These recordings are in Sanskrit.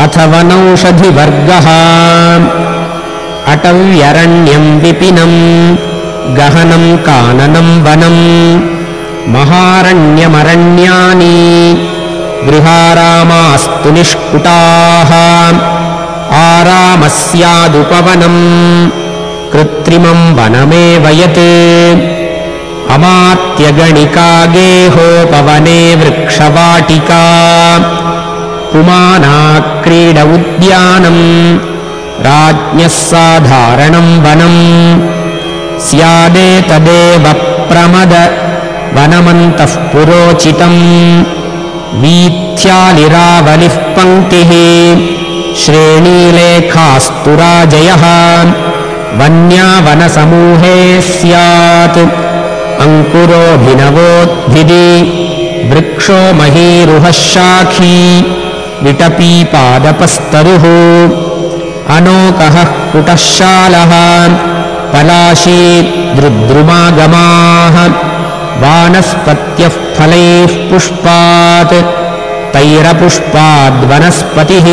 अथ वनौषधिवर्गः। अटव्यरण्यम् विपिनम् गहनम् काननम् वनम् महारण्यमरण्यानि गृहारामास्तु निष्कुटाः। आरामस्यादुपवनम् कृत्रिमम् वनमेव यत्। अमात्यगणिका गेहोपवने वृक्षवाटिका पुमाना क्रीड उद्यानम् राज्ञः साधारणम् वनम् स्यादेतदेव प्रमद वनमन्तः पुरोचितम् वीथ्यालिरावलिः पङ्क्तिः श्रेणीलेखास्तु राजयः वन्यावनसमूहे स्यात् अङ्कुरोऽभिनवोद्भिदि वृक्षो महीरुहः शाखी विटपीपादपस्तरुः। अनोकः कुटः शालः पलाशी दृद्रुमागमाः वानस्पत्यः फलैः पुष्पात् तैरपुष्पाद्वनस्पतिः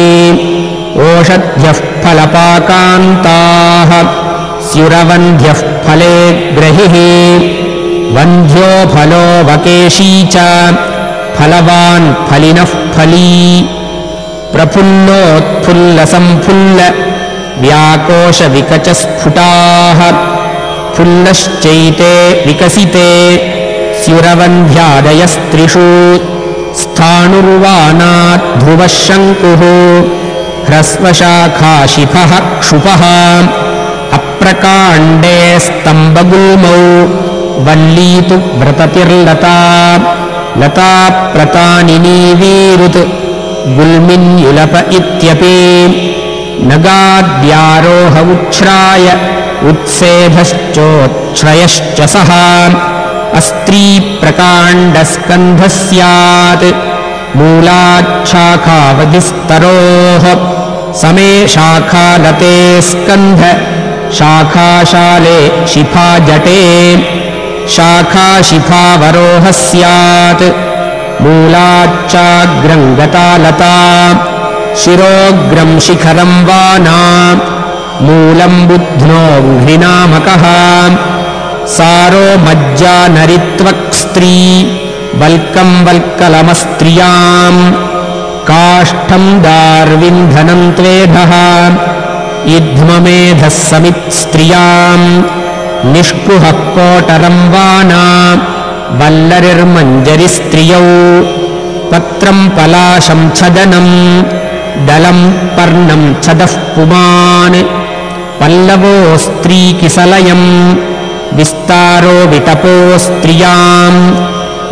ओषध्यः फलपाकान्ताः स्युरवन्ध्यः फले ग्रहिः वन्ध्यो फलो वकेशी च फलवान् फलिनः फली प्रफुल्लोत्फुल्लसम्फुल्ल व्याकोशविकचस्फुटाः फुल्लश्चैते विकसिते स्युरवन्ध्यादयस्त्रिषु स्थाणुर्वानात् ध्रुवः शङ्कुः ह्रस्वशाखाशिफः क्षुपः अप्रकाण्डे स्तम्बगुल्मौ वल्ली तु व्रततिर्लता लता प्रतानिनीवीरुत् गुल्मिन्युलप इत्यपि नगाद्यारोह उच्छ्राय उत्सेधश्चोच्छ्रयश्च सः। अस्त्रीप्रकाण्डस्कन्धः स्यात् मूलाच्छाखावधिस्तरोः। समे शाखालते स्कन्ध शाखाशाले शिफाजटे। शाखाशिफावरोहः स्यात् मूलाच्चाग्रम् गता लता शिरोग्रम् शिखरम् वाना मूलम् बुध्नो घ्रिनामकः सारो मज्जा नरित्वक्स्त्री वल्कम् वल्कलमस्त्रियाम् काष्ठम् दार्विन्धनम् त्वेधः इध्ममेधः समित्स्त्रियाम् निष्कुहः कोटरम् वाना वल्लरिर्मञ्जरिस्त्रियौ पत्रम् पलाशम् छदनम् दलम् पर्णम् छदः पुमान्। पल्लवोऽस्त्रीकिसलयम् विस्तारो विटपोऽस्त्रियाम्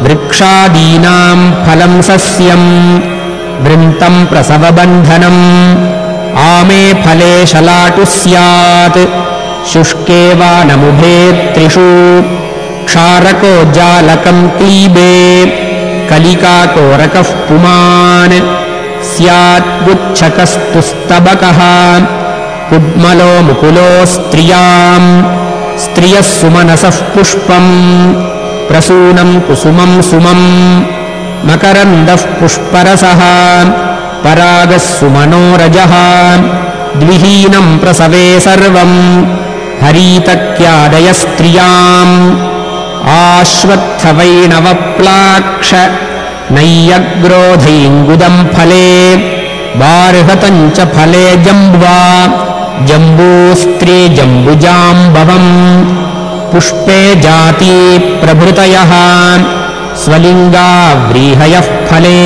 वृक्षादीनाम् फलम् सस्यम् वृन्तम् प्रसवबन्धनम् आमे फले शलाटुः स्यात् शुष्के वा नमुभे त्रिषु क्षारको जालकम् क्लीबे कलिकाकोरकः पुमान् स्तबकः कुड्मलो मुकुलो स्त्रियाम् स्त्रियः सुमनसः पुष्पम् प्रसूनम् कुसुमम् सुमम् मकरन्दः पुष्परसः परागः सुमनोरजः द्विहीनम् प्रसवे सर्वम् हरीतक्यादयस्त्रियाम् आश्वत्थवैणवप्लाक्ष नय्यग्रोधैङ्गुदम् फले बार्हतम् च फले जम्ब्वा जम्बूस्त्री जम्बुजाम्बवम्। पुष्पे जाती प्रभृतयः स्वलिङ्गा व्रीहयः फले।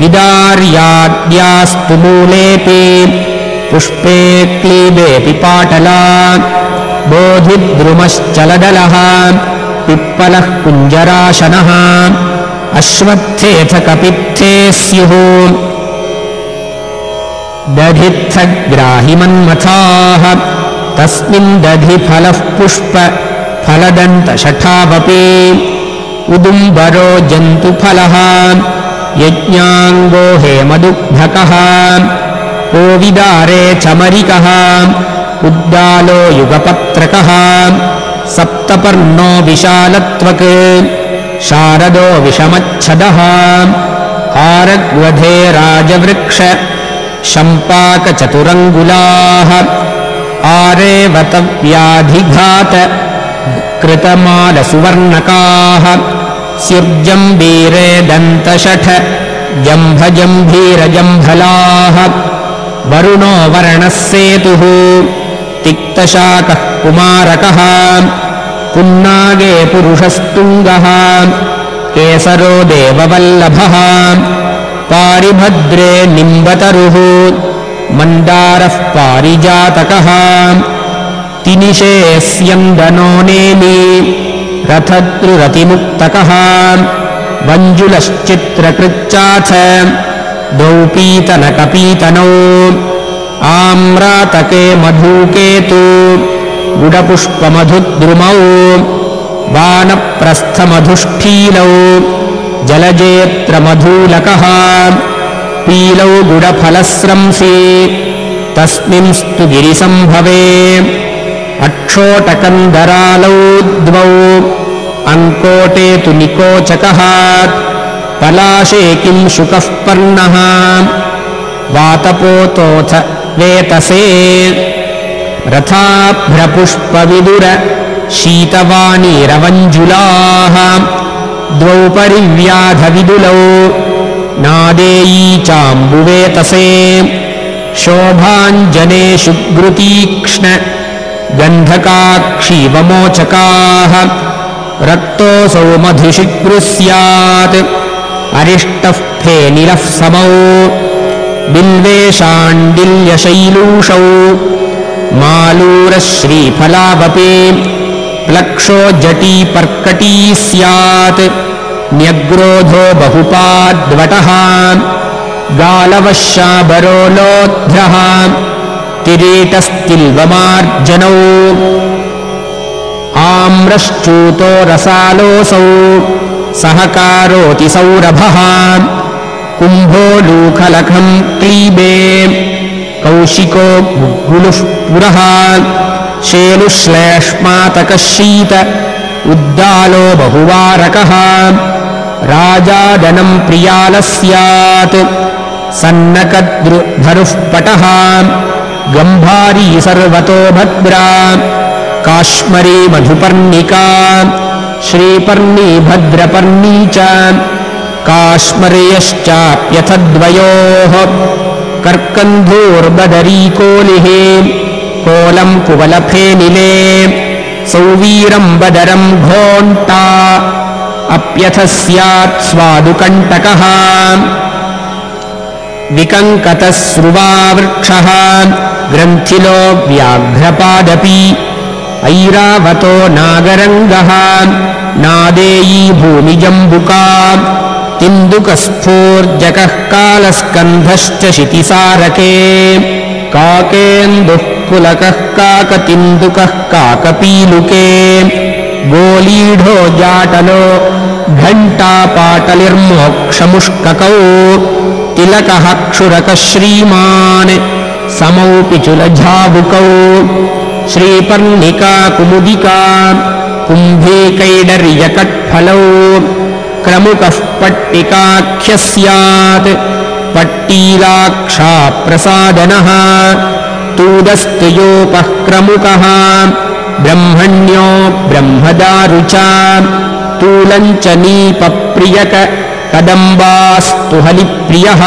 विदार्याद्यास्तु मूलेऽपि पुष्पे क्लीबेऽपि पाटला। बोधिद्रुमश्चलदलः पिप्पलः कुञ्जराशनः। अश्वत्थेऽथ कपित्थे स्युः दधित्थग्राहिमन्मथाः। तस्मिन् दधिफलः पुष्प फलदन्तशठावपि। उदुम्बरो जन्तुफलः। यज्ञाङ्गो हेमदुग्धकः। कोविदारे चमरिकः। उद्दालो युगपत्रकः सप्तपर्णो विशालत्वक् शारदो विषमच्छदः आरग्वधे राजवृक्ष शम्पाकचतुरङ्गुलाः आरेवतव्याधिघात कृतमालसुवर्णकाः स्युर्जम्बीरे दन्तशठ जम्भजम्भीरजम्भलाः वरुणो वर्णः सेतुः तिक्तशाकः कुमारकः पुन्नागे पुरुषस्तुङ्गः केसरो देववल्लभः पारिभद्रे निम्बतरुः मन्दारः पारिजातकः तिनिशे स्यन्दनो नेमि रथद्रुरतिमुक्तकः वञ्जुलश्चित्रकृच्चाथ द्वौ पीतनकपीतनौ आम्रातके मधुकेतु गुडपुष्पमधुद्रुमौ वानप्रस्थमधुष्ठीलौ जलजेत्रमधूलकः पीलौ गुडफलस्रंसि तस्मिंस्तु गिरिसम्भवे अक्षोटकन्दरालौ द्वौ अङ्कोटे तु निकोचकः पलाशे किं शुकः पर्णः वातपोतोऽथ वेतसे रथाभ्रपुष्पविदुर शीतवाणीरवञ्जुलाः द्वौ परिव्याधविदुलौ नादेयी चाम्बुवेतसे शोभाञ्जने शुग्रुतीक्ष्ण गन्धकाक्षीवमोचकाः रक्तोऽसौ मधुशिग्रुः स्यात् अरिष्टः फेनिलः समौ बिल्वेषाण्डिल्यशैलूषौ मालूरः श्रीफलावपि प्लक्षो जटी पर्कटी स्यात् न्यग्रोधो बहुपाद्वटः गालवशाबरो लोध्रः किरीटस्तिल्वमार्जनौ आम्रश्चूतो रसालोऽसौ सहकारोति सौरभः कुम्भोलूखलखम् क्लीबे कौशिको गुलुः पुरः शेलुश्लेष्मातकः शीत उद्दालो बहुवारकः राजादनम् प्रियालः स्यात् सन्नकद्रुधरुः पटः गम्भारी सर्वतो भद्रा काश्मरी मधुपर्णिका श्रीपर्णी भद्रपर्णी च काश्मर्यश्चाप्यथद्वयोः कर्कन्धूर्बदरीकोलिः कोलम् कुवलफेनिले सौवीरम् बदरम् घोण्टा अप्यथ स्यात् स्वादुकण्टकः विकङ्कतः स्रुवावृक्षः ग्रन्थिलो व्याघ्रपादपि ऐरावतो नागरङ्गः नादेयी भूमिजम्बुका तिन्दुकस्फूर्जकः कालस्कन्धश्च शितिसारके। काकेन्दुः पुलकः काकतिन्दुकः काकपीलुके गोलीढो जाटलो घण्टापाटलिर्मोक्षमुष्ककौ तिलकः क्षुरकः श्रीमान् समौ पिचुलझाबुकौ। श्रीपर्णिका कुमुदिका कुम्भीकैडर्यकट्फलौ क्रमुकः पट्टिकाख्यः स्यात् पट्टीलाक्षाप्रसादनः तूदस्तुयोपः क्रमुकः ब्रह्मण्यो ब्रह्मदारुचा तूलम् च नीपप्रियक कदम्बास्तु हलिप्रियः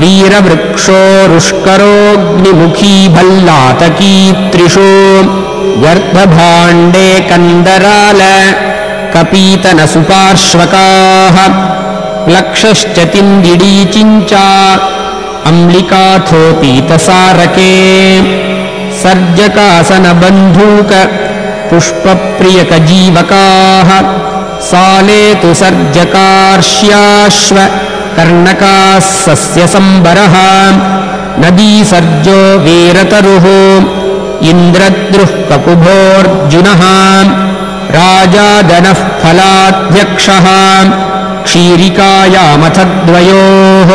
वीरवृक्षोरुष्करोऽग्निमुखी भल्लातकी त्रिषु गर्भभाण्डे कन्दराल कपीतनसुपार्श्वकाः लक्षश्च तिन्दिडीचिञ्चा अम्लिकाथोपीतसारके सर्जकासनबन्धूक पुष्पप्रियकजीवकाः साले तु सर्जकार्ष्याश्व कर्णकाः सस्यसम्बरः नदीसर्जो वीरतरुः इन्द्रद्रुः ककुभोऽर्जुनः राजादनः फलाध्यक्षः। क्षीरिकायामथद्वयोः।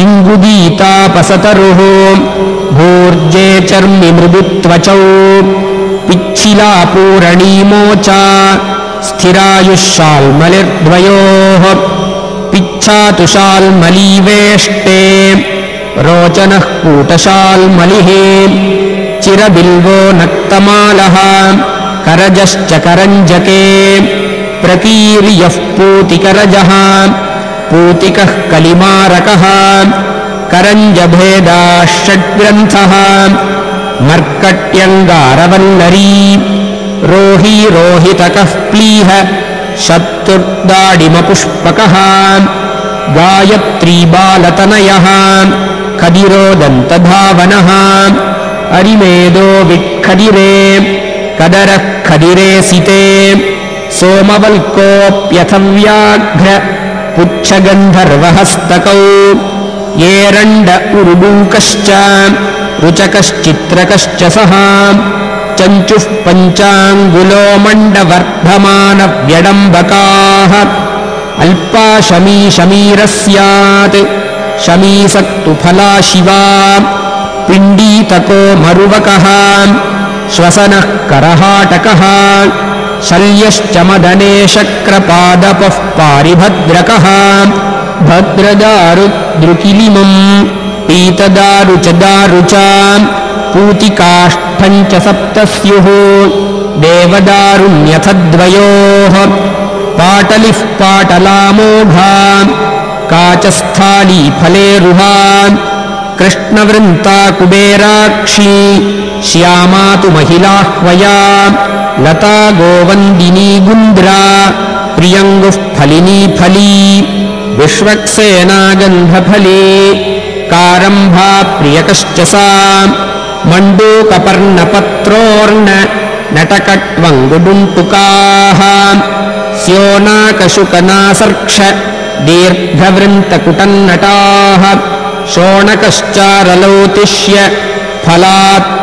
इङ्गुदीतापसतरुः भूर्जे चर्मि मृदुत्वचौ। पिच्छिलापूरणीमोचा। स्थिरायुःशाल्मलिर्द्वयोः पिच्छातुशाल्मलीवेष्टे रोचनः कूटशाल्मलिः। चिरबिल्वो नक्तमालः करजश्च करञ्जके प्रकीर्यः पूतिकरजः पूतिकः कलिमारकः करञ्जभेदाः षड्ग्रन्थः मर्कट्यङ्गारवल्लरी रोही रोहितकः प्लीह शत्रुर्दाडिमपुष्पकः गायत्रीबालतनयः खदिरोदन्तधावनः अरिमेदो विक्खदिरे कदरः खदिरे सिते। सोमवल्कोऽप्यथव्याघ्र पुच्छगन्धर्वहस्तकौ। येरण्ड उरुडूकश्च रुचकश्चित्रकश्च सः चञ्चुः पञ्चाङ्गुलो मण्डवर्धमानव्यडम्बकाः अल्पा शमी शमीरः स्यात्। शमीसक्तु फला शिवा। पिण्डीतको मरुवकः श्वसनः करहाटकः शल्यश्च मदने शक्रपादपः पारिभद्रकः। भद्रदारुद्रुकिलिमम् पीतदारु च दारु च पूतिकाष्ठम् च सप्त स्युः देवदारुण्यथ द्वयोः पाटलिः पाटलामोघा काचस्थाली फलेरुहा कृष्णवृन्ता कुबेराक्षी श्यामा तु महिलाह्वया लता गोवन्दिनी गुन्द्रा प्रियङ्गुः फलिनी फली विश्वक्सेना गन्धफले कारम्भा प्रियकश्च सा मण्डूकपर्णपत्रोर्न नटकट्वङ्गुडुण्टुकाः स्योनाकशुकनासर्क्ष दीर्घवृन्तकुटन्नटाः शोणकश्चारलौतिष्य फलात्वामलकीत्रिषु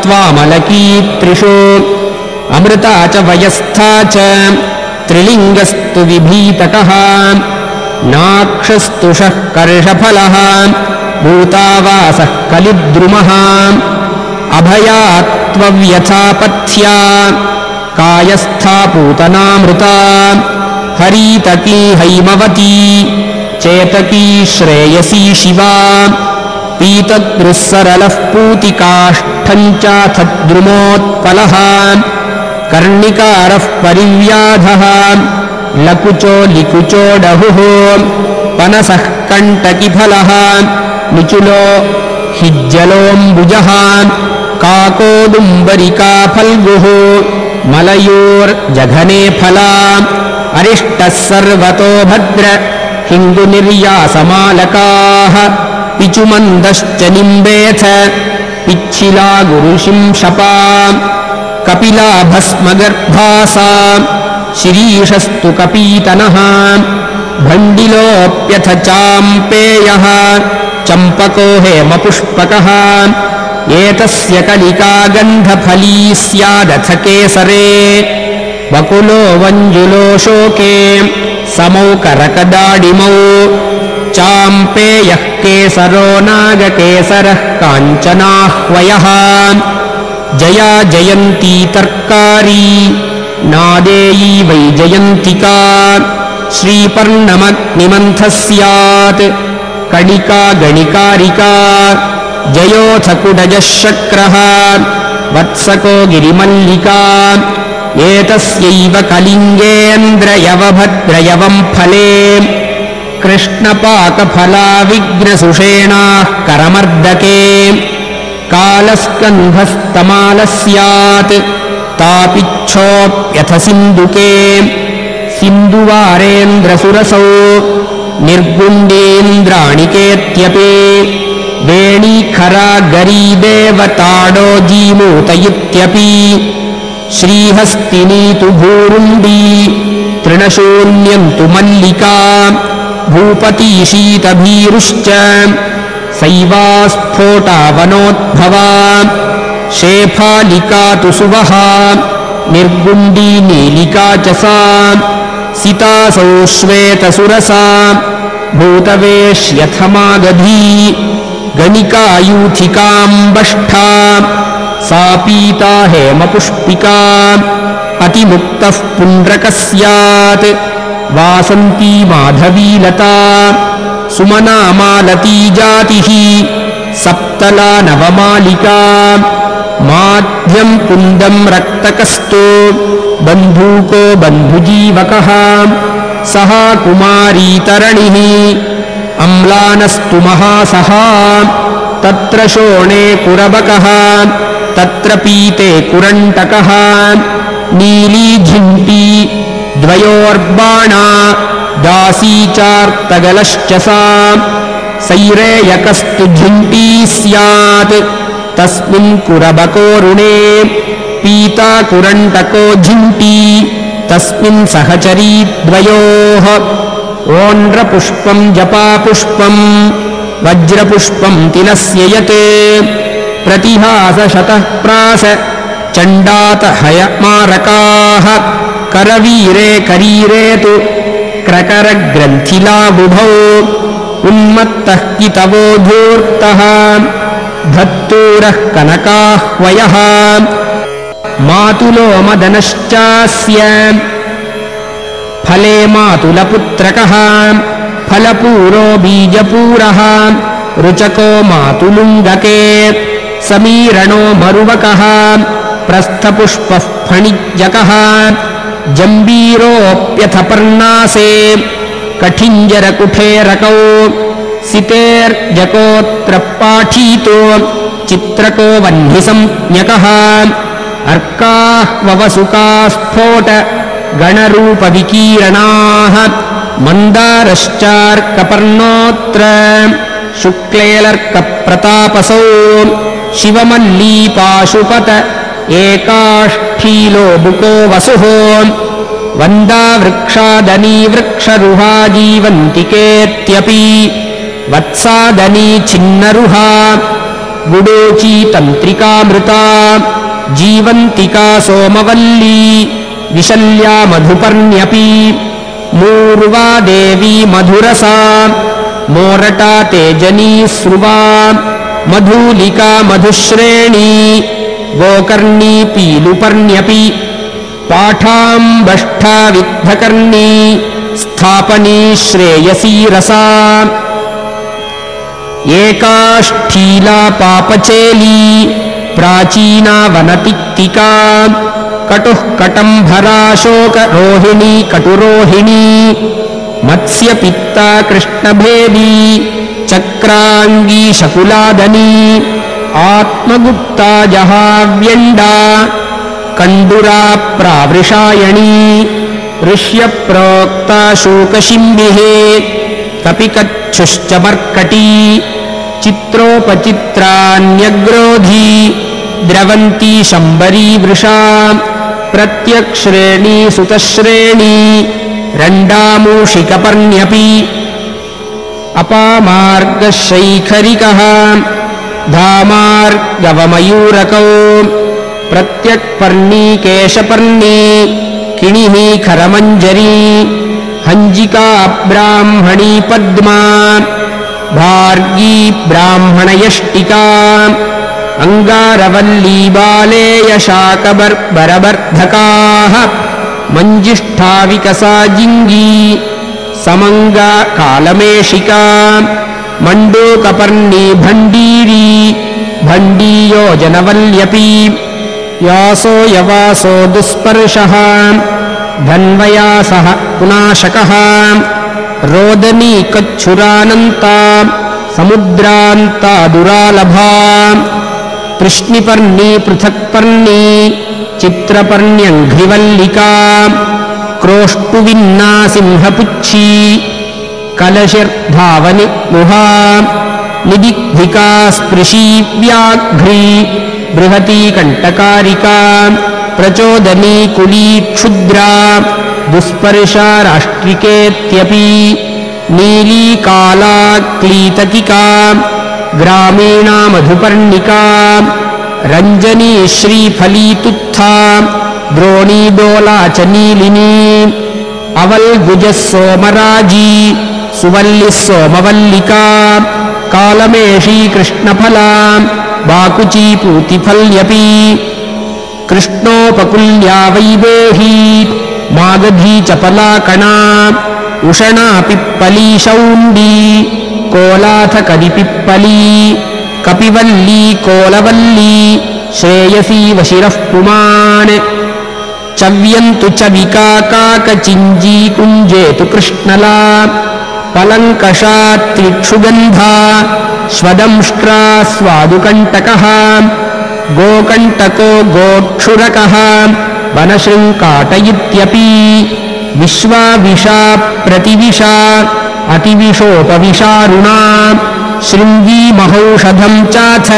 अमृता च वयस्था च त्रिलिङ्गस्तु विभीतकः। नाक्षस्तुषः कर्षफलः। भूतावासः कलिद्रुमः। अभयात्वव्यथापथ्या। कायस्था पूतनामृता। हरीतकी हैमवती। चेतकी श्रेयसी शिवा पीतद्रुःसरलः पूतिकाष्ठम् चाथद्रुमोत्पलः कर्णिकारः लकुचो लिकुचोडहुः पनसः कण्टकिफलः निचुलो हिज्जलोऽम्बुजः काकोदुम्बरिका फल्गुः मलयोर्जघने फला अरिष्टः सर्वतो भद्र हिन्दुनिर्यासमालकाः पिचुमन्दश्च निम्बेथ पिच्छिला गुरुशिंशपा कपिला भस्मगर्भासा शिरीषस्तु कपीतनः भण्डिलोऽप्यथ चाम्पेयः चम्पको हेमपुष्पकः एतस्य कलिका गन्धफली स्यादथ केसरे वकुलो वञ्जुलो शोके समौ करकदाडिमौ चाम्पेयः केसरो नागकेसरः काञ्चनाह्वयः। जया जयन्ती तर्कारी नादेयी वै जयन्तिका। श्रीपर्णमग्निमन्थः स्यात् कणिका गणिकारिका। जयोऽथ कुडजः शक्रः वत्सको गिरिमल्लिका। एतस्यैव कलिङ्गेन्द्रयवभद्रयवम् फले कृष्णपाकफला विघ्नसुषेणाः करमर्दके। कालस्कन्धस्तमालः स्यात् तापिच्छोऽप्यथ सिन्दुके सिन्धुवारेन्द्रसुरसौ। निर्गुण्डेन्द्राणिकेत्यपि। वेणीखरा इत्यपि श्रीहस्तिनी तु भूरुण्डी तृणशून्यम् तु मल्लिका भूपती शीतभीरुश्च सैवा स्फोटावनोद्भवा शेफालिका तु सुवहा निर्गुण्डी नीलिका च सा सितासौ श्वेतसुरसा भूतवेश्यथमागधी गणिकायूथिकाम्बष्ठा सा पीता हेमपुष्पिका अतिमुक्तः पुण्ड्रकः स्यात् वासन्ती माधवीलता मालती जातिः सप्तला नवमालिका माध्यम् कुन्दम् रक्तकस्तो बन्धूको बन्धुजीवकः सः कुमारीतरणिः अम्लानस्तु महासः तत्र शोणे कुरबकः तत्र पीते कुरण्टकः नीलीझिण्टी द्वयोर्बाणा दासी चार्तगलश्च सा। सैरेयकस्तु झिण्टी स्यात्। तस्मिन् कुरबकोरुणे पीता कुरण्टको झिण्टी तस्मिन् सहचरी द्वयोः ओण्ड्रपुष्पम् जपापुष्पम् वज्रपुष्पम् तिलस्य यत्। प्रतिहासशतः प्रास चण्डातहयमारकाः करवीरे करीरे तु क्रकरग्रन्थिलाबुभौ उन्मत्तः कितवो धूर्तः धत्तूरः कनकाह्वयः मातुलो मदनश्चास्य फले मातुलपुत्रकः फलपूरो बीजपूरः रुचको मातुलुङ्गके समीरणो मरुवकः प्रस्थपुष्पः फणिजकः जम्बीरोऽप्यथ पर्णासे कठिञ्जरकुठेरकौ सितेर्जकोऽत्र पाठीतो चित्रको वह्निसंज्ञकः अर्काह्ववसुकास्फोट गणरूपविकीरणाः मन्दारश्चार्कपर्णोऽत्र शुक्लेलर्कप्रतापसौ शिवमल्लीपाशुपत एकाष्ठीलो बुको वसुः वन्दावृक्षादनी वृक्षरुहा जीवन्तिकेत्यपि वत्सादनी छिन्नरुहा गुडोची तन्त्रिकामृता। जीवन्तिका सोमवल्ली विशल्या मधुपर्ण्यपि। मूर्वा देवी मधुरसा मोरटा तेजनी स्रुवा मधूलिका मधुश्रेणी गोकर्णी पीलुपर्ण्यपि पाठाम्बष्ठा विद्धकर्णी स्थापनी श्रेयसी रसा। एकाष्ठीला पापचेली प्राचीना वनतिक्तिका कटुः कटम्भराशोकरोहिणी कटुरोहिणी मत्स्यपित्ता कृष्णभेदी चक्राङ्गी शकुलादनी आत्मगुप्ता जहाव्यण्डा कण्डुरा प्रावृषायणी ऋष्यप्रोक्ता शोकशिम्बिः कपिकच्छुश्च मर्कटी चित्रोपचित्रान्यग्रोधी द्रवन्ती शम्बरी वृषा प्रत्यक्श्रेणी सुतश्रेणी रण्डामूषिकपर्ण्यपि अपामार्गशैखरिकः धामार्गवमयूरकौ। प्रत्यक्पर्णी केशपर्णी किणिः खरमञ्जरी हञ्जिका ब्राह्मणी पद्मा भार्गी ब्राह्मणयष्टिका अङ्गारवल्ली बालेयशाकबर्बरबर्धकाः मञ्जिष्ठा विकसा जिङ्गी समङ्गा कालमेषिका मण्डूकपर्णी भण्डीरी भण्डीयोजनवल्यपी यासो यवासो दुःस्पर्शः धन्वयासः पुनाशकः। रोदनी कच्छुरानन्ता समुद्रान्ता दुरालभा। कृष्णिपर्णी पृथक्पर्णी चित्रपर्ण्यङ्घ्रिवल्लिका। क्रोष्टुविन्ना सिंहपुच्छी कलशिर्धावनि गुहा निदिग्धिका स्पृशी व्याघ्री बृहती कण्टकारिका प्रचोदनी कुली क्षुद्रा दुःस्पर्शा राष्ट्रिकेत्यपि नीली काला क्लीतकिका ग्रामीणा मधुपर्णिका रञ्जनी श्रीफलीतुत्था द्रोणीडोला च नीलिनी अवल्गुजः सोमराजी सुवल्लिः सोमवल्लिका कालमेषी कृष्णफला बाकुची पूतिफल्यपि कृष्णोपकुल्या वैदेही मागधी चपलाकणा उषणा पिप्पली शौण्डी कोलाथकदिपिप्पली कपिवल्ली कोलवल्ली श्रेयसी वशिरः पुमान्। चव्यन्तु च विकाकाकचिञ्जी कुञ्जेतु कृष्णला पलङ्कषा त्रिक्षुगन्धा स्वदंष्ट्रा स्वादुकण्टकः गोकण्टको गोक्षुरकः वनशृङ्काट इत्यपि विश्वाविषा प्रतिविशा अतिविशोपविशारुणा शृङ्गी महौषधम् चाथ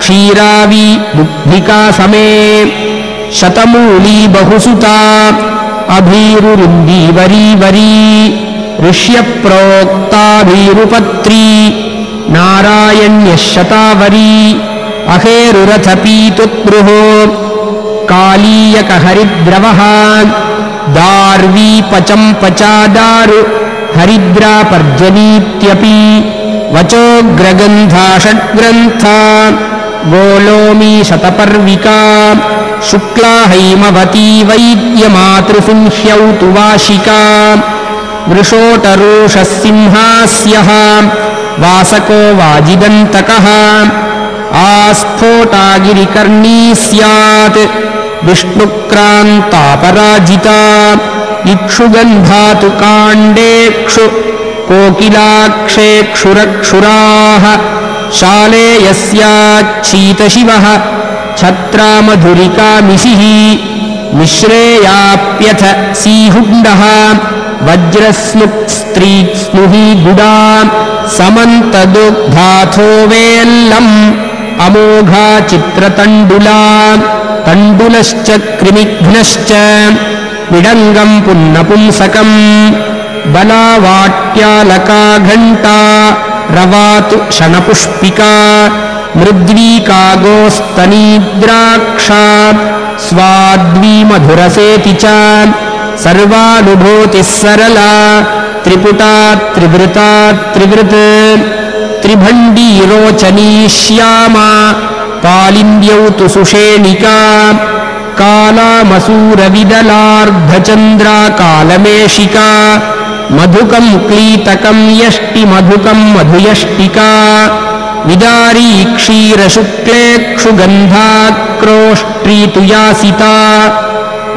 क्षीरावि बुद्धिका समे शतमूली बहुसुता अभीरुरुन्दीवरीवरी ऋष्यप्रोक्ताभीरुपत्री नारायण्यः शतावरी अहेरुरथपीतुत्पृः कालीयकहरिद्रवः दार्वीपचम्पचादारु हरिद्रापर्जनीत्यपि वचोग्रगन्धा षड्ग्रन्था गोलोमी शतपर्विका शुक्ला हैमवती वैद्यमातृसिंह्यौ तु वाशिका वृषोटरोषः सिंहास्यः वासको वाजिदन्तकः। आस्फोटागिरिकर्णी स्यात्। विष्णुक्रान्तापराजिता। इक्षुगन्धा तु काण्डेक्षु कोकिलाक्षेक्षुरक्षुराः। शाले यस्याच्छीतशिवः छत्रामधुरिकामिषिः। मिश्रेयाप्यथ सीहुण्डः वज्रस्नुक्स्त्रीक्स्नुहि गुडा समन्तदुग्धाथो वेल्लम् अमोघा चित्रतण्डुला तण्डुलश्च कृमिघ्नश्च विडङ्गम् पुन्नपुंसकम् बलावाट्यालका घण्टा रवातु शनपुष्पिका मृद्वीकागोस्तनीद्राक्षा स्वाद्वीमधुरसेति च सर्वानुभूतिः सरला त्रिपुटा त्रिवृता त्रिवृत् त्रिभण्डीरोचनी श्यामा पालिन्द्यौ तु सुषेणिका कालामसूरविदलार्धचन्द्रा कालमेशिका मधुकम् क्लीतकम् यष्टिमधुकम् मधुयष्टिका विदारी क्षीरशुक्लेक्षुगन्धाक्रोष्ट्री तु यासिता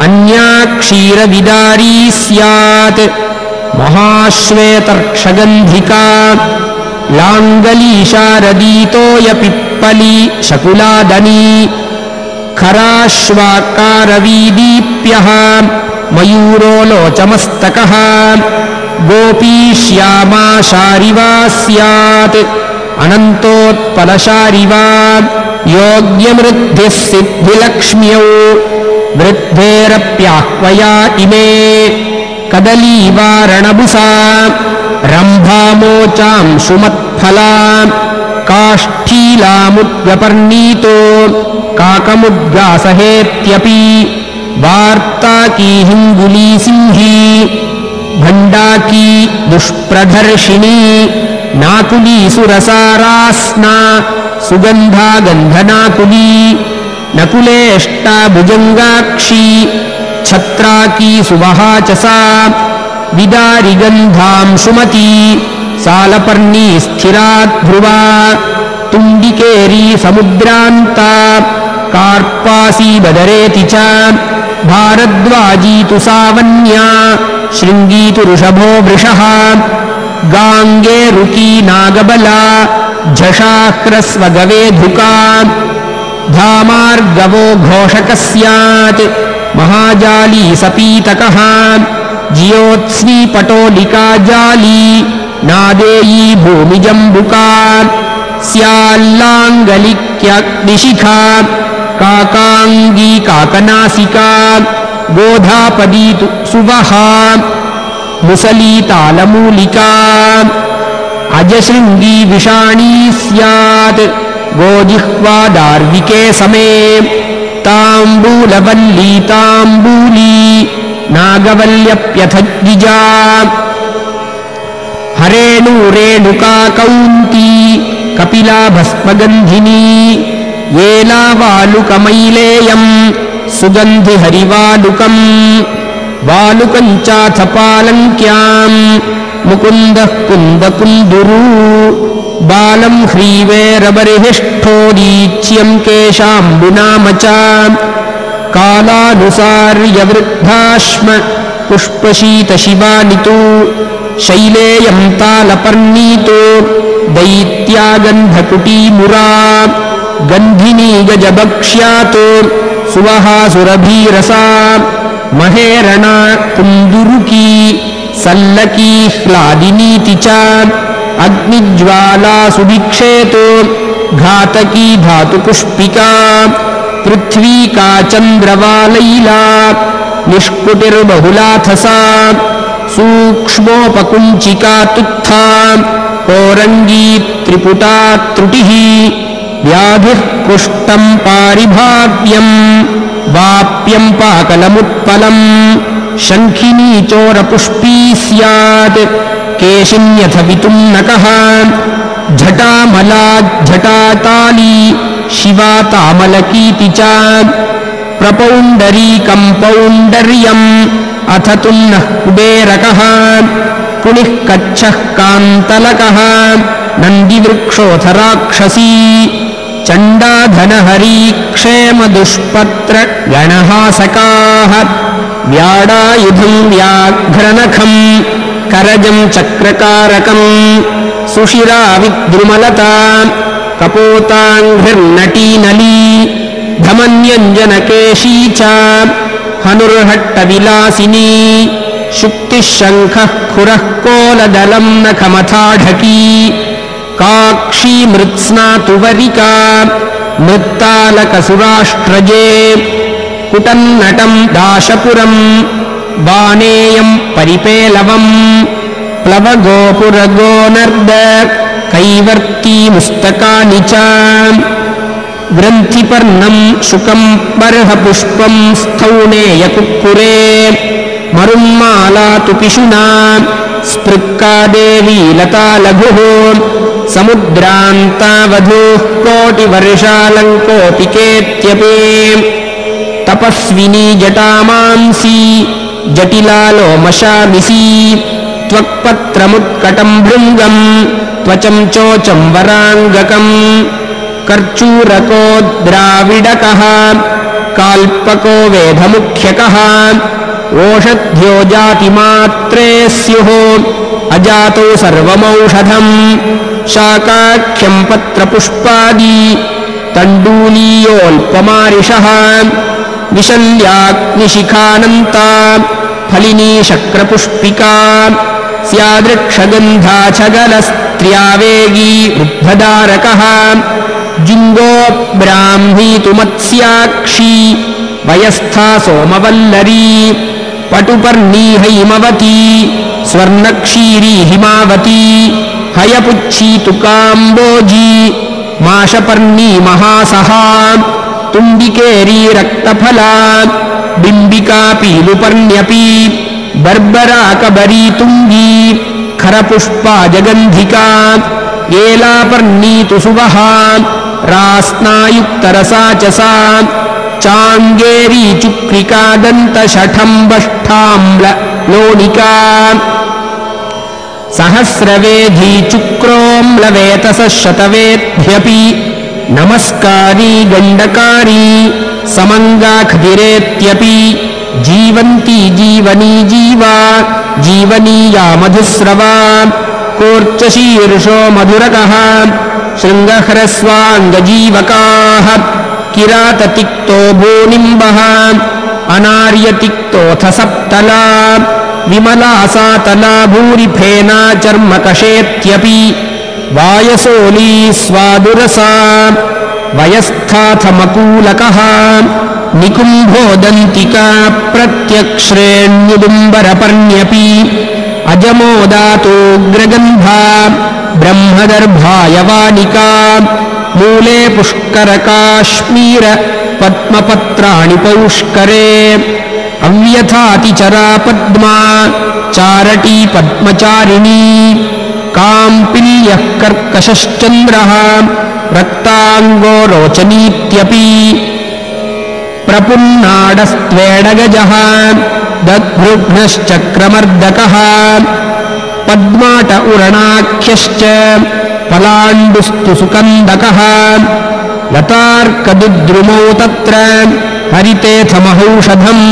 अन्या क्षीरविदारी स्यात्। महाश्वेतर्क्षगन्धिका लाङ्गलीशारदीतोयपिप्पली शकुलादनी खराश्वाकारवीदीप्यः मयूरोलोचमस्तकः गोपी श्यामा शारिवा स्यात्। अनन्तोत्पलशारिवा योग्यमृद्धिः सिद्धिलक्ष्म्यौ वृद्धेरप्याह्वया इमे कदलीवारणबुसा रम्भामोचाम् सुमत्फला काष्ठीलामुद्व्यपर्णीतो काकमुद्गासहेत्यपि वार्ताकी हिङ्गुली सिंही भण्डाकी दुष्प्रदर्शिनी नाकुली सुरसारास्ना सुगन्धा गन्धनाकुली नकुलेष्टा भुजङ्गाक्षी छत्राकी सुवहाचसा विदारिगन्धाम् सुमती सालपर्णी स्थिराध्रुवा तुण्डिकेरी समुद्रान्ता कार्पासी बदरेति च भारद्वाजी तु सावन्या शृङ्गी तु ऋषभो वृषः गाङ्गे रुकी नागबला झषाह्रस्वगवेधुका धामार्गवो घोषकः स्यात् महाजाली सपीतकः। जियोत्स्नीपटोलिका जाली। नादेयी भूमिजम्बुका। स्याल्लाङ्गलिक्यग्निशिखा काकाङ्गी काकनासिका गोधापदी तु सुवहा मुसलीतालमूलिका। अजशृङ्गी विषाणी स्यात् गोजिह्वा दार्विके समे। ताम्बूलवल्ली ताम्बूली नागवल्यप्यथ द्विजा हरेणु रेणुका कौन्ती कपिला भस्मगन्धिनी येलावालुकमैलेयम् सुगन्धिहरिवालुकम् वालुकम् चाथ पालङ्क्याम् मुकुन्दः कुन्दकुन्दुरू बालम् ह्रीवेरबर्हिष्ठोदीच्यम् केशाम्बुनाम च कालानुसार्यवृद्धाश्म पुष्पशीतशिवानितु। शैलेयम् तालपर्णीतो दैत्यागन्धकुटीमुरा। गन्धिनी गजबक्ष्यातो सुवहासुरभीरसा। महेरणा कुन्दुरुकी सल्लकी ह्लादिनीति च अग्निज्वाला सुभिक्षेतो घातकी धातुपुष्पिका पृथ्वीका चन्द्रवालैला निष्कुटिर्बहुलाथसा सूक्ष्मोपकुञ्चिका तुत्था कोरङ्गी त्रिपुटा त्रुटिः व्याधिः कुष्टम् पारिभाव्यम् वाप्यम् पाकलमुत्पलम् शङ्खिनी चोरपुष्पी स्यात् केशिन्यथ वितुन्नकः झटामलाज्झटाताली शिवा तामलकीति च। प्रपौण्डरीकम् पौण्डर्यम् अथ तुन्नः कुबेरकः। पुनिः कच्छः कान्तलकः। नन्दिवृक्षोऽथ राक्षसी चण्डाधनहरी क्षेमदुष्पत्रगणहासकाः व्याडायुधम् व्याघ्रनखम् करजम् चक्रकारकम् सुशिरा विद्रुमलता कपोताङ्घ्रिर्नटीनली धमन्यञ्जनकेशी च हनुर्हट्टविलासिनी शुक्तिः शङ्खः खुरः कोलदलम् नखमथाढकी काक्षी मृत्स्नातुवरिका मृत्तालकसुराष्ट्रजे कुटन्नटम् दाशपुरम् बाणेयम् परिपेलवम् प्लवगोपुरगोनर्द कैवर्तीमुस्तकानि च ग्रन्थिपर्णम् शुकम् बर्हपुष्पम् स्थौणेयकुक्कुरे मरुन्माला तु पिशुना स्पृक्का देवी लता लघुः समुद्रान्तावधूः कोटिवर्षालङ्कोपिकेत्यपि तपस्विनी जटामांसी जटिलालोमशामिसी त्वक्पत्रमुत्कटम् भृङ्गम् त्वचम् चोचम् वराङ्गकम् कर्चूरको द्राविडकः काल्पको वेधमुख्यकः ओषध्यो जातिमात्रे स्युः अजातौ सर्वमौषधम् शाकाख्यम् पत्रपुष्पादि तण्डूलीयोऽल्पमारिषः विशल्याग्निशिखानन्ता फलिनी शक्रपुष्पिका स्यादृक्षगन्धा छगलस्त्र्यावेगी वृद्धदारकः जिङ्गो ब्राह्मी तु मत्स्याक्षी वयस्था सोमवल्लरी पटुपर्णी हैमवती स्वर्णक्षीरी हिमावती हयपुच्छी तु काम्बोजी माशपर्णी महासहा तुण्डिकेरी रक्तफला बिम्बिका पीलुपर्ण्यपी बर्बराकबरी तुङ्गी खरपुष्पा जगन्धिका एलापर्णी तु सुवहा रास्नायुक्तरसा च सा चाङ्गेरी चुक्रिका दन्तशठम्बष्ठाम्ल लोणिका सहस्रवेधी चुक्रोम्लवेतसः शतवेद्ध्यपि नमस्कारी गण्डकारी समङ्गाखदिरेत्यपि जीवन्ती जीवनी जीवा जीवनीया मधुस्रवा कोर्चशीर्षो मधुरकः शृङ्गह्रस्वाङ्गजीवकाः किराततिक्तो भूनिम्बः अनार्यतिक्तोऽथ सप्तला विमला सातला भूरिफेना चर्मकषेत्यपि वायसोली स्वादुरसा वयस्थाथमकूलकः निकुम्भोदन्तिका प्रत्यक्श्रेण्युदुम्बरपर्ण्यपि अजमोदातोऽग्रगन्धा ब्रह्मदर्भायवानिका मूले पुष्करकाश्मीर पद्मपत्राणि पौष्करे अव्यथातिचरा पद्मा चारटी पद्मचारिणी काम्पिल्यः कर्कशश्चन्द्रः रक्ताङ्गो रोचनीत्यपि प्रपुन्नाडस्त्वेडगजः दद्भृघ्नश्चक्रमर्दकः पद्माट उरणाख्यश्च पलाण्डुस्तु सुकन्दकः लतार्कदुद्रुमौ तत्र हरितेथमहौषधम्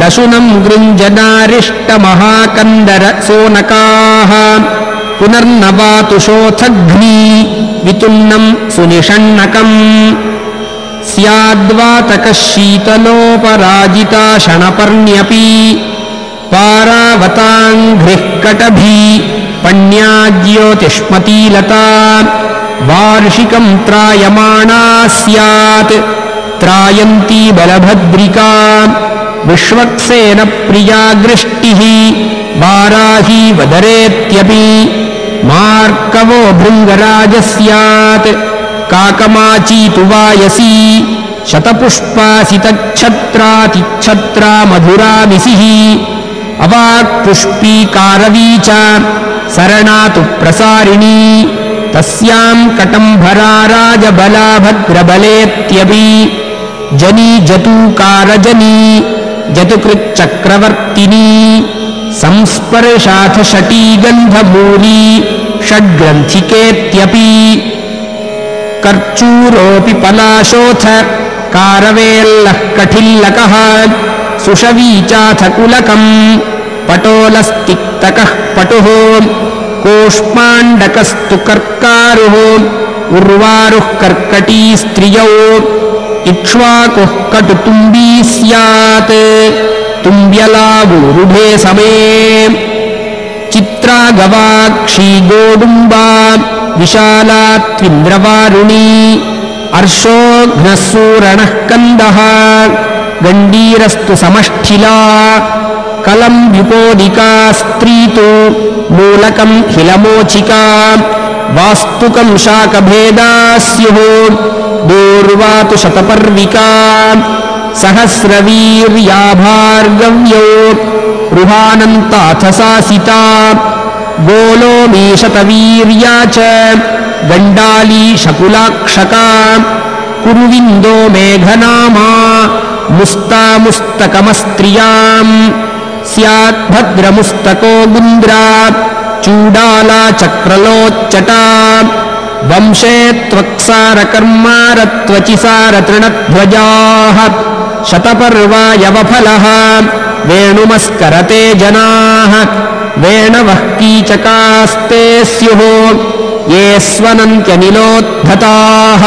लशुनम् गृञ्जनारिष्टमहाकन्दरसोनकाः पुनर्नवातुशोऽथघ्नी वितुन्नम् सुनिषण्णकम्। स्याद्वातकः शीतलोपराजिता शणपर्ण्यपि पारावताङ्घ्रिः कटभी पण्या ज्योतिष्मतीलता वार्षिकम् त्रायमाणा स्यात्। त्रायन्ती बलभद्रिका विश्वक्सेन प्रिया दृष्टिः वाराही वदरेत्यपि मार्कवो भृङ्गराजः स्यात् काकमाची तु वायसी शतपुष्पासितच्छत्रातिच्छत्रा मधुरा निसिः अवाक्पुष्पीकारवी च सरणा तु प्रसारिणी तस्याम् कटम्भरा राजबलाभद्रबलेत्यपि जनी जतूकारजनी जतुकृच्चक्रवर्तिनी संस्पर्शाथ षटी गन्धमूली षड्ग्रन्थिकेत्यपि। कर्चूरोऽपि पलाशोऽथ कारवेल्लः कठिल्लकः सुषवी चाथ कुलकम् पटोलस्तिक्तकः पटुः कोष्माण्डकस्तु कर्कारुः उर्वारुः कर्कटी स्त्रियौ इक्ष्वाकुः कटुतुम्बी स्यात् तुम्ब्यलावूरुढे समे चित्रा गवाक्षी गोडुम्बा विशाला त्विन्द्रवारुणी अर्षोघ्नः सूरणः कन्दः गण्डीरस्तु समष्ठिला कलम् विपोदिका स्त्री तु मूलकम् हिलमोचिका वास्तुकम् शाकभेदाः स्युः दूर्वा तु शतपर्विका सहस्रवीर्या भार्गव्यो रुहानन्ताथ सासिता गोलोमीशतवीर्या च गण्डाली शकुलाक्षका कुरुविन्दो मेघनामा मुस्तामुस्तकमस्त्रियाम् स्याद्भद्रमुस्तको गुन्द्रा चूडाला चक्रलोच्चटा वंशे त्वक्सारकर्मारत्वचिसारतृणध्वजाः शतपर्वायवफलः वेणुमस्करते जनाः वेणवः कीचकास्ते स्युः। ये स्वनन्त्यनिलोद्धताः।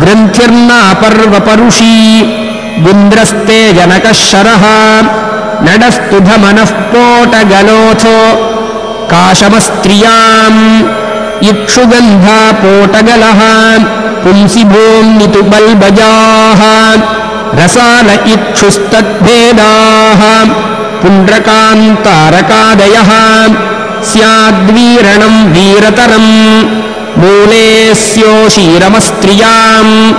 ग्रन्थिर्नापर्वपरुषी गुन्द्रस्ते जनकः शरः। नडस्तु धमनः पोटगलोऽथो। काशमस्त्रियाम् इक्षुगन्धा पोटगलः पुंसि भूम्नितु बल्बजाः रसाल इक्षुस्तद्भेदाः पुण्ड्रकान्तारकादयः स्याद्वीरणम् वीरतरम् मूले स्योषीरमस्त्रियाम्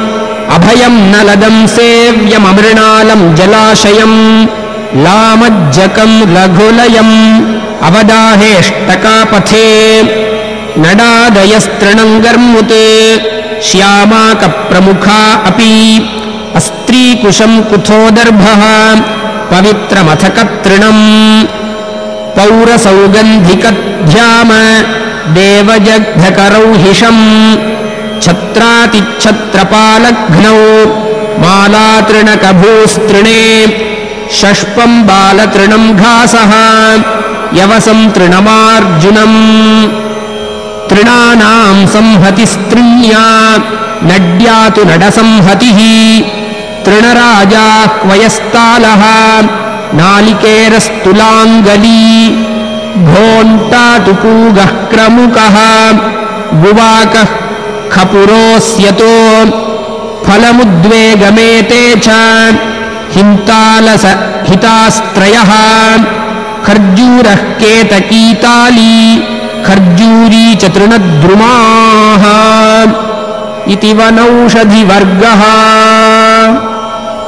अभयम् नलदम् सेव्यममृणालम् जलाशयम् लामज्जकम् लघुलयम्। अवदाहेष्टकापथे। नडादयस्तृणङ्गर्मुते श्यामाकप्रमुखा अपि अस्त्रीकुशम् कुथोदर्भः पवित्रमथकतृणम्। पौरसौगन्धिकध्याम। देवजग्धकरौहिषम् छत्रातिच्छत्रपालघ्नौ। मालातृणकभूस्तृणे षष्पम् बालतृणम् घासः। यवसम् तृणमार्जुनम्। तृणानाम् संहतिस्त्रिण्या। नड्या तु नडसंहतिः तृणराजाह्वयस्तालः नालिकेरस्तुलाङ्गली घोण्टा तु पूगः क्रमुकः गुवाकः खपुरोऽस्यतो फलमुद्वेगमेते च हिन्तालस हितास्त्रयः खर्जूरः केतकीताली खर्जूरी च तृणद्रुमाः इति वनौषधिवर्गः